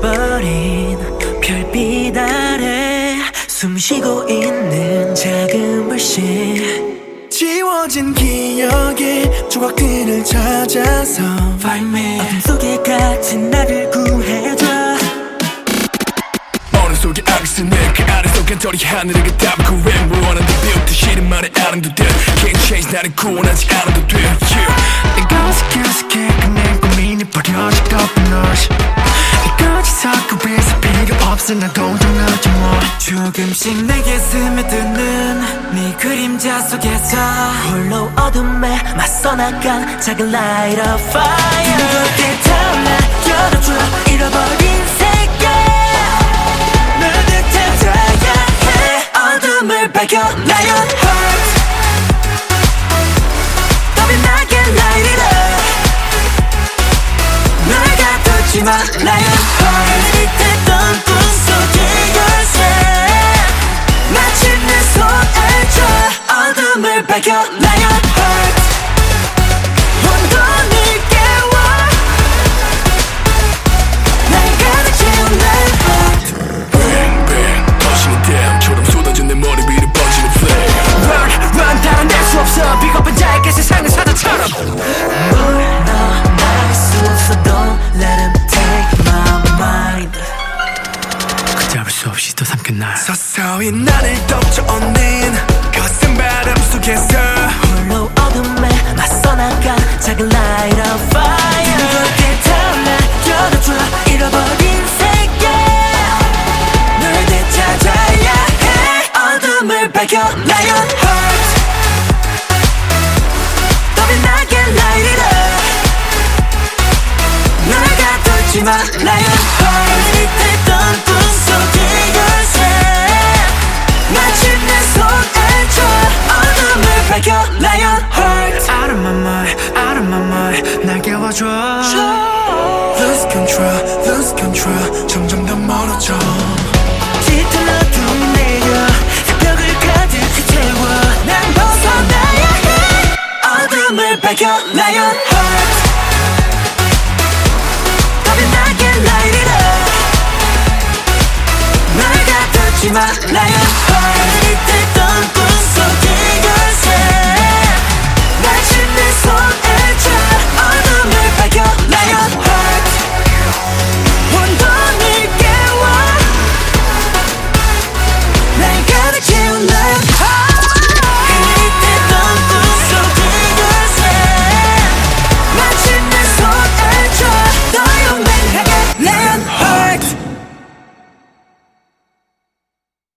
꺼져버린 별빛 아래 숨 쉬고 있는 작은 불씨 지워진 기억의 조각들을 찾아서 Find me. 어둠 속에 갇힌 나를 구해줘. 어둠 속에 악순해 그 아래 속엔 털이 하늘을 그 담고 왜 무한한 듯 비웃듯 싫은 말에 아랑도 돼. Can't change 나를 구원하지 않아도 돼. 조금씩 내게 스며드는 네 그림자 속에서 홀로 어둠에 맞서 나간 작은 light of fire. 무겁게 타올라 열어줘 잃어버린 세계. 널 되찾아야 해. 어둠을 발견하여 heart. 더 빛나게 light it up. 널 가두지 마 lion heart. 이 어둠을 발견 lion heart 혼돈을 깨워 날 가득 채운 lion heart Bang bang 터지는 댐처럼 쏟아진 내 머리 위로 번지는 flame Run run 달아낼 수 없어 비겁한 자에게 세상은 사자처럼 너 나를 수 없어 Don't let him take my mind 잡을 수 없이 또 삼킨 날. 서서히 나를 덮쳐오는 거센 속에서 홀로 어둠에 맞서 나간 작은 light of fire 무겁게 타올라 열어줘 잃어버린 세계. 널 되찾아야 해. 어둠을 발견 lion heart 더 빛나게 light it up 널 가두지 마 lion heart 깨워줘 Lose control, lose control 점점 더 멀어져 어둠이 내려 새벽을 가득히 채워 난 벗어나야 해 어둠을 발견 lion heart 더 빛 나게 light it up 널 가두지 마 lion